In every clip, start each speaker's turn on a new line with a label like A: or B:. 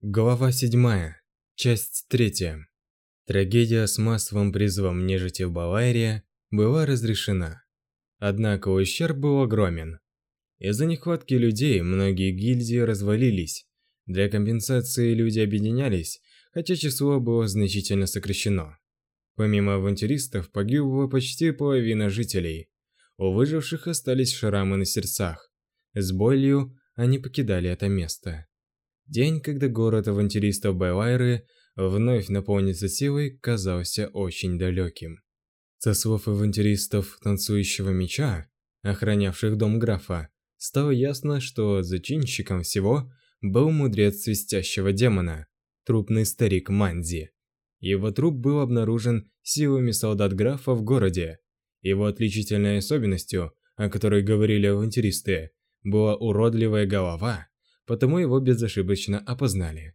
A: Глава 7. Часть 3. Трагедия с массовым призывом нежити в Баварии была разрешена. Однако ущерб был огромен. Из-за нехватки людей многие гильдии развалились. Для компенсации люди объединялись, хотя число было значительно сокращено. Помимо авантюристов погибла почти половина жителей. У выживших остались шрамы на сердцах. С болью они покидали это место. День, когда город авантюристов Байлайры вновь наполнится силой, казался очень далеким. Со слов авантюристов Танцующего Меча, охранявших дом графа, стало ясно, что зачинщиком всего был мудрец Свистящего Демона, трупный старик Манзи. Его труп был обнаружен силами солдат графа в городе. Его отличительной особенностью, о которой говорили авантюристы, была уродливая голова, потому его безошибочно опознали.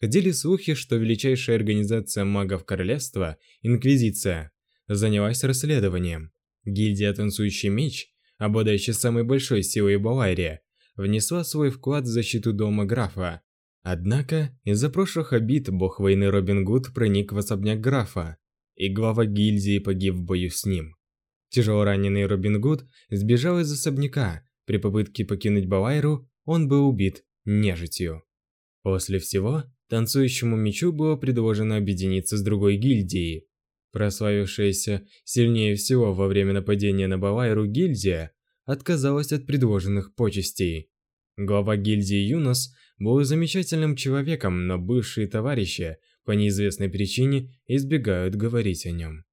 A: Ходили слухи, что величайшая организация магов королевства, Инквизиция, занялась расследованием. Гильдия Танцующий Меч, обладающая самой большой силой Бавария, внесла свой вклад в защиту дома графа. Однако, из-за прошлых обид бог войны Робин Гуд проник в особняк графа, и глава гильдии погиб в бою с ним. Тяжело раненый Робин Гуд сбежал из особняка. При попытке покинуть Бавайру он был убит нежитью. После всего, танцующему мечу было предложено объединиться с другой гильдией. Прославившаяся сильнее всего во время нападения на Бавайру гильдия отказалась от предложенных почестей. Глава гильдии Юнос был замечательным человеком, но бывшие товарищи по неизвестной причине избегают говорить о нем.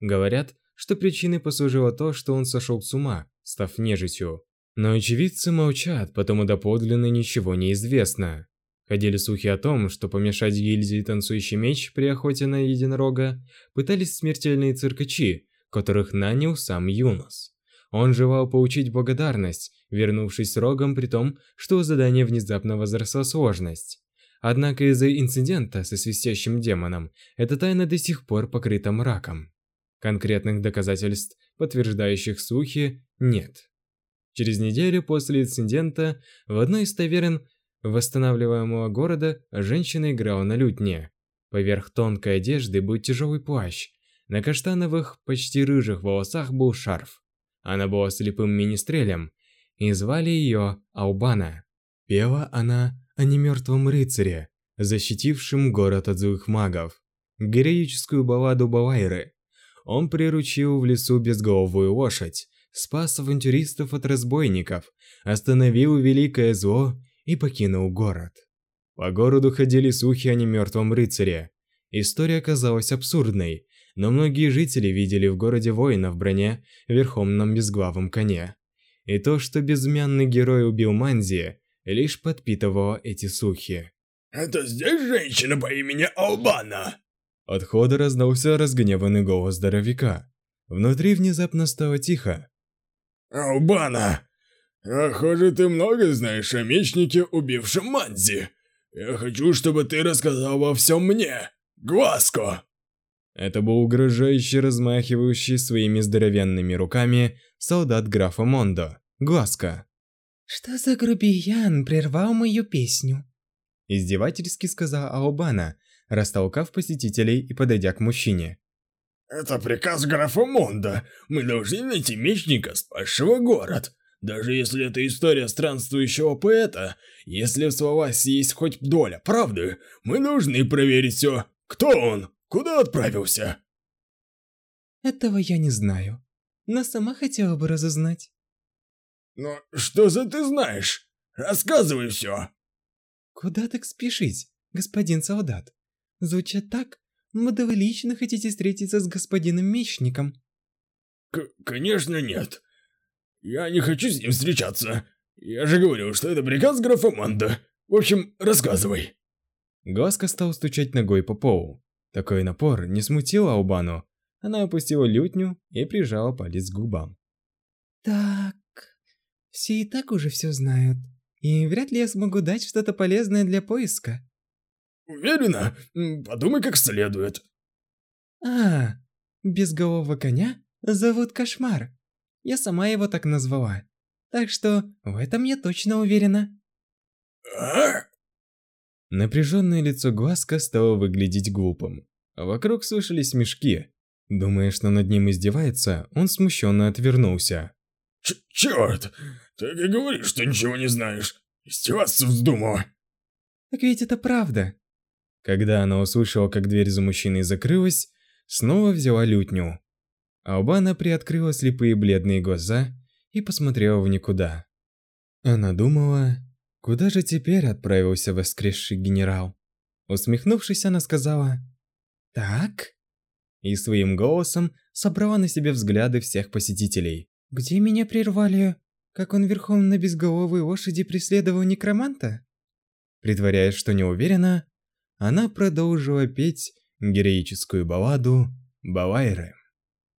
A: Говорят, что причиной послужило то, что он сошел с ума, став нежитью. Но очевидцы молчат, потому доподлинно ничего не известно. Ходили слухи о том, что помешать гильдии Танцующий Меч при охоте на единорога пытались смертельные циркачи, которых нанял сам Юнос. Он желал получить благодарность, вернувшись с рогом при том, что у задания внезапно возросла сложность. Однако из-за инцидента со свистящим демоном эта тайна до сих пор покрыта мраком. Конкретных доказательств, подтверждающих слухи, нет. Через неделю после инцидента в одной из таверн восстанавливаемого города женщина играла на лютне. Поверх тонкой одежды был тяжелый плащ. На каштановых, почти рыжих волосах был шарф. Она была слепым министрелем, и звали ее Аубана. Пела она о немертвом рыцаре, защитившем город от злых магов. Героическую балладу Балайры. Он приручил в лесу безголовую лошадь, спас авантюристов от разбойников, остановил великое зло и покинул город. По городу ходили слухи о немертвом рыцаре. История казалась абсурдной, но многие жители видели в городе воина в броне верхом на безглавом коне. И то, что безымянный герой убил Манзи, лишь подпитывало эти слухи.
B: «Это здесь женщина по имени Албана?»
A: От хода раздался разгневанный голос здоровяка. Внутри внезапно стало тихо,
B: «Албана, похоже, ты много знаешь о мечнике, убившем Манзи. Я хочу, чтобы ты рассказал обо всем мне, Глазко!»
A: Это был угрожающий, размахивающий своими здоровенными руками солдат графа Мондо, Глазко.
C: «Что за грубиян прервал мою песню?»
A: Издевательски сказала Аубана, растолкав посетителей и подойдя к мужчине.
B: «Это приказ графа Монда. Мы должны найти мечника, спасшего город. Даже если это история странствующего поэта, если в словах есть хоть доля правды, мы должны проверить все. Кто он? Куда отправился?»
C: Этого я не знаю, но сама хотела бы разузнать.
B: «Но что за ты знаешь? Рассказывай все!»
C: «Куда так спешить, господин солдат? Звучит так, будто вы лично хотите встретиться с господином Мечником.
B: К конечно нет. Я не хочу с ним встречаться. Я же говорил, что это приказ графа Манда. В общем, рассказывай.
A: Глазка стал стучать ногой по полу. Такой напор не смутил Аубану. Она опустила лютню и прижала палец к губам.
C: Так, все и так уже все знают. И вряд ли я смогу дать что-то полезное для поиска.
B: Уверена? Подумай как следует.
C: А, безголового коня зовут Кошмар. Я сама его так назвала. Так что в этом я точно уверена.
B: А?
A: Напряженное лицо Глазка стало выглядеть глупым. Вокруг слышались смешки. Думая, что над ним издевается, он смущенно отвернулся.
B: Ч черт! Так и говоришь, что ничего не знаешь. Издеваться вздумала.
C: Так ведь это правда.
A: Когда она услышала, как дверь за мужчиной закрылась, снова взяла лютню. Албана приоткрыла слепые бледные глаза и посмотрела в никуда. Она думала, куда же теперь отправился воскресший генерал? Усмехнувшись, она сказала «Так?» и своим голосом собрала на себе взгляды всех посетителей.
C: «Где меня прервали? Как он верхом на безголовой лошади преследовал некроманта?»
A: Притворяясь, что не уверена, она продолжила петь героическую балладу Балайры.